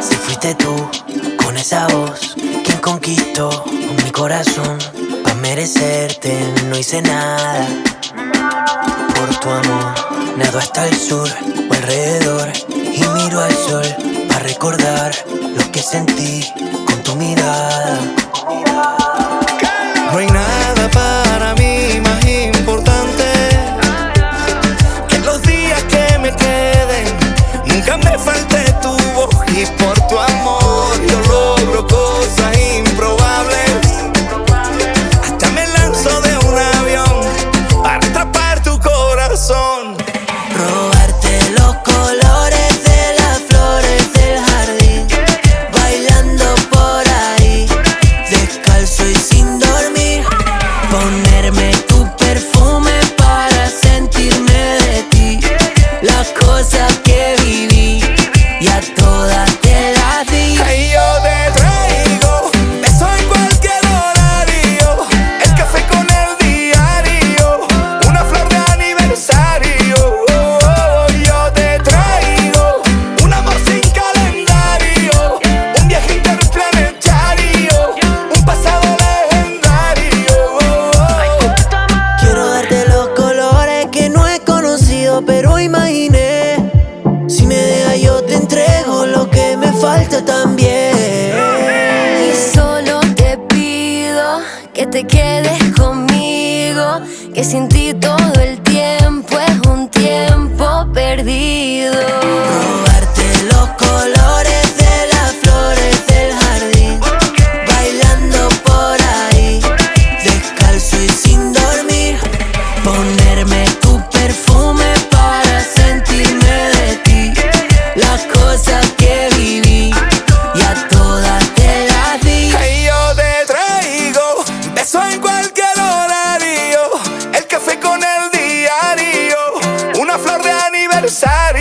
Si fuiste tú con esa voz, quien conquistó mi corazón Pa' merecerte, no hice nada Por tu amor, nado hasta el sur o alrededor Y miro al sol a recordar los que sentí. me imaginé. Si me deja yo te entrego lo que me falta también. Y solo te pido que te quedes conmigo, que sin ti todo el tiempo es un tiempo perdido. sério.